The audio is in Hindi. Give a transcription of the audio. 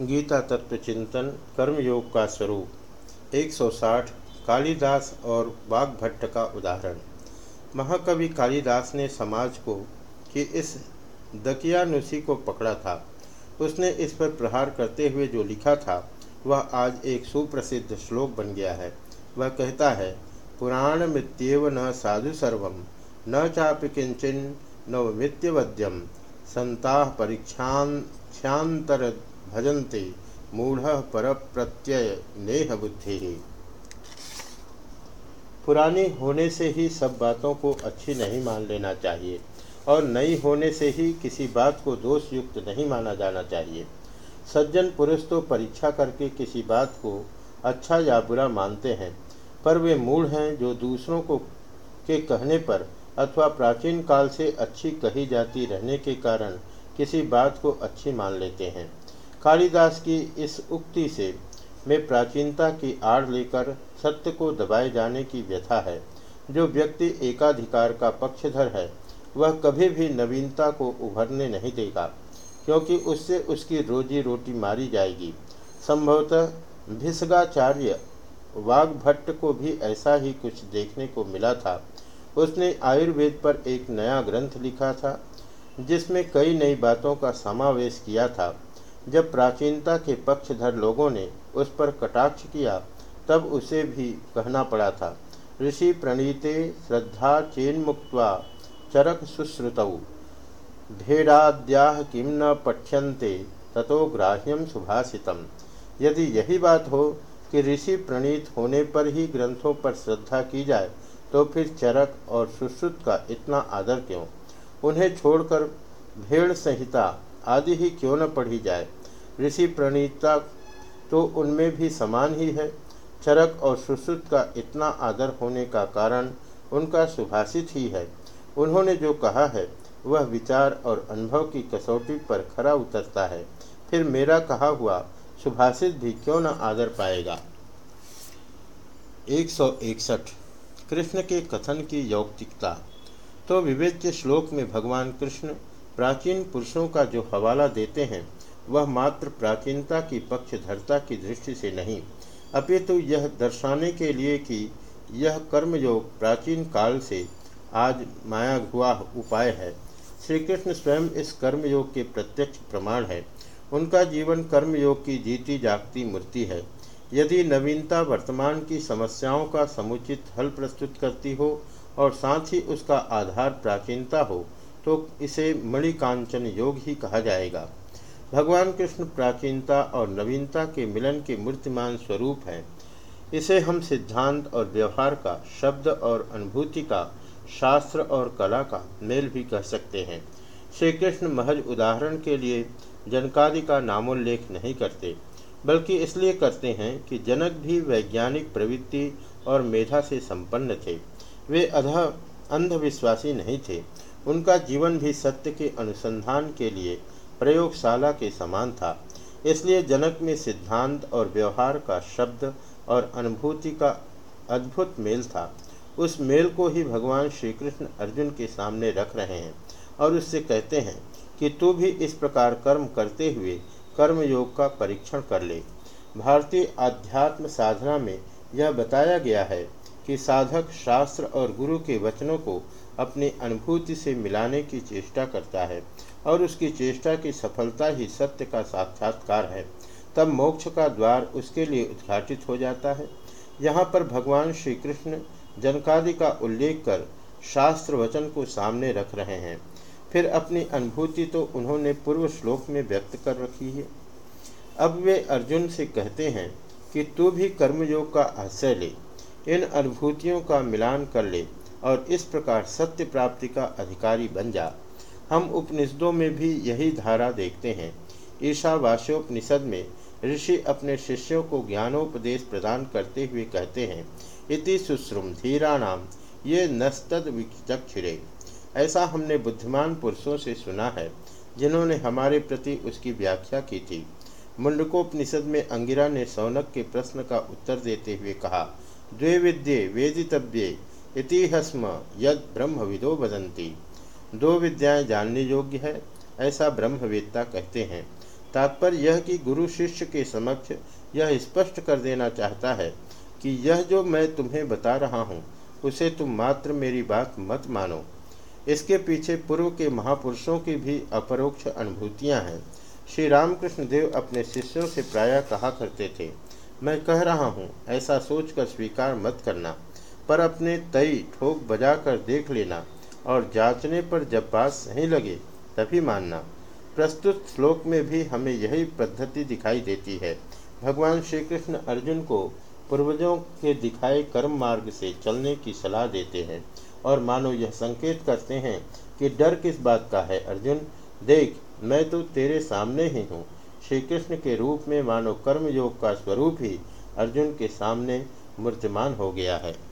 गीता तत्व चिंतन कर्मयोग का स्वरूप 160 कालिदास और बाघभट्ट का उदाहरण। महाकवि कालिदास ने समाज को कि इस दकियानुसी को पकड़ा था, उसने इस पर प्रहार करते हुए जो लिखा था, वह आज एक सुप्रसिद्ध श्लोक बन गया है। वह कहता है पुराण मृत्येव न साधु सर्व, न चापि किंचन नवमित्यवद्यम संता परीक्षांतर भजन्ते मूढ़ पर प्रत्यय नेह बुद्धि पुरानी होने से ही सब बातों को अच्छी नहीं मान लेना चाहिए और नई होने से ही किसी बात को दोष युक्त नहीं माना जाना चाहिए। सज्जन पुरुष तो परीक्षा करके किसी बात को अच्छा या बुरा मानते हैं, पर वे मूढ़ हैं जो दूसरों को के कहने पर अथवा प्राचीन काल से अच्छी कही जाती रहने के कारण किसी बात को अच्छी मान लेते हैं। कालिदास की इस उक्ति से में प्राचीनता की आड़ लेकर सत्य को दबाए जाने की व्यथा है। जो व्यक्ति एकाधिकार का पक्षधर है, वह कभी भी नवीनता को उभरने नहीं देगा, क्योंकि उससे उसकी रोजी रोटी मारी जाएगी। संभवतः भिसगाचार्य वाघभट्ट को भी ऐसा ही कुछ देखने को मिला था। उसने आयुर्वेद पर एक नया ग्रंथ लिखा था, जिसमें कई नई बातों का समावेश किया था। जब प्राचीनता के पक्षधर लोगों ने उस पर कटाक्ष किया, तब उसे भी कहना पड़ा था, ऋषि प्रणीते श्रद्धा चेन मुक्त चरक सुश्रुतौ। भेड़ाद्या किम न पठ्यन्ते, ततो ग्राह्यम सुभाषितम यदि यही बात हो कि ऋषि प्रणीत होने पर ही ग्रंथों पर श्रद्धा की जाए तो फिर चरक और सुश्रुत का इतना आदर क्यों? उन्हें छोड़कर भेड़ संहिता आदि ही क्यों न पढ़ी जाए। ऋषि प्रणीता तो उनमें भी समान ही है। चरक और सुश्रुत का इतना आदर होने का कारण उनका सुभाषित ही है। उन्होंने जो कहा है, वह विचार और अनुभव की कसौटी पर खरा उतरता है। फिर मेरा कहा हुआ, सुभाषित भी क्यों न आदर पाएगा? एक सौ इकसठ कृष्ण के कथन की यौक्तिकता। तो विवेच्य श्लोक में भगवान कृष्ण प्राचीन पुरुषों का जो हवाला देते हैं, वह मात्र प्राचीनता की पक्षधरता की दृष्टि से नहीं। अपितु यह दर्शाने के लिए कि यह कर्मयोग प्राचीन काल से आज माया हुआ उपाय है। श्री कृष्ण स्वयं इस कर्मयोग के प्रत्यक्ष प्रमाण है। उनका जीवन कर्मयोग की जीती जागती मूर्ति है। यदि नवीनता वर्तमान की समस्याओं का समुचित हल प्रस्तुत करती हो और साथ ही उसका आधार प्राचीनता हो तो इसे मणिकांचन योग ही कहा जाएगा। भगवान कृष्ण प्राचीनता और नवीनता के मिलन के मूर्तिमान स्वरूप हैं। इसे हम सिद्धांत और व्यवहार का, शब्द और अनुभूति का, शास्त्र और कला का मेल भी कह सकते हैं। श्री कृष्ण महज उदाहरण के लिए जनकादि का नामोल्लेख नहीं करते, बल्कि इसलिए करते हैं कि जनक भी वैज्ञानिक प्रवृत्ति और मेधा से संपन्न थे। वे अध अंधविश्वासी नहीं थे। उनका जीवन भी सत्य के अनुसंधान के लिए प्रयोगशाला के समान था। इसलिए जनक में सिद्धांत और व्यवहार का शब्द और अनुभूति का अद्भुत मेल था। उस मेल को ही भगवान श्री कृष्ण अर्जुन के सामने रख रहे हैं और उससे कहते हैं कि तू भी इस प्रकार कर्म करते हुए कर्म योग का परीक्षण कर ले। भारतीय आध्यात्म साधना में यह बताया गया है कि साधक शास्त्र और गुरु के वचनों को अपनी अनुभूति से मिलाने की चेष्टा करता है और उसकी चेष्टा की सफलता ही सत्य का साक्षात्कार है। तब मोक्ष का द्वार उसके लिए उद्घाटित हो जाता है। यहाँ पर भगवान श्री कृष्ण जनकादि का उल्लेख कर शास्त्र वचन को सामने रख रहे हैं। फिर अपनी अनुभूति तो उन्होंने पूर्व श्लोक में व्यक्त कर रखी है। अब वे अर्जुन से कहते हैं कि तू भी कर्मयोग का आश्रय ले। इन अनुभूतियों का मिलान कर ले और इस प्रकार सत्य प्राप्ति का अधिकारी बन जा। हम उपनिषदों में भी यही धारा देखते हैं। ईशावास्योपनिषद में ऋषि अपने शिष्यों को ज्ञानोपदेश प्रदान करते हुए कहते हैं, इति सुश्रुम धीराणाम ये नस्तद विचक्षिरे। ऐसा हमने बुद्धिमान पुरुषों से सुना है, जिन्होंने हमारे प्रति उसकी व्याख्या की थी। मुंडकोपनिषद में अंगिरा ने सौनक के प्रश्न का उत्तर देते हुए कहा द्वे विद्ये वेदितव्ये इतिहस्म यद ब्रह्मविदो वदंती दो विद्याएँ जानने योग्य है, ऐसा ब्रह्मवेत्ता कहते हैं। तात्पर्य यह कि गुरु शिष्य के समक्ष यह स्पष्ट कर देना चाहता है कि यह जो मैं तुम्हें बता रहा हूँ, उसे तुम मात्र मेरी बात मत मानो। इसके पीछे पूर्व के महापुरुषों की भी अपरोक्ष अनुभूतियाँ हैं। श्री रामकृष्ण देव अपने शिष्यों से प्रायः कहा करते थे मैं कह रहा हूँ, ऐसा सोचकर स्वीकार मत करना, पर अपने तई ठोक बजा कर देख लेना और जांचने पर जब बात सही लगे तभी मानना। प्रस्तुत श्लोक में भी हमें यही पद्धति दिखाई देती है। भगवान श्री कृष्ण अर्जुन को पूर्वजों के दिखाए कर्म मार्ग से चलने की सलाह देते हैं और मानो यह संकेत करते हैं कि डर किस बात का है अर्जुन? देख, मैं तो तेरे सामने ही हूँ श्री कृष्ण के रूप में मानो कर्मयोग का स्वरूप ही अर्जुन के सामने मूर्तिमान हो गया है।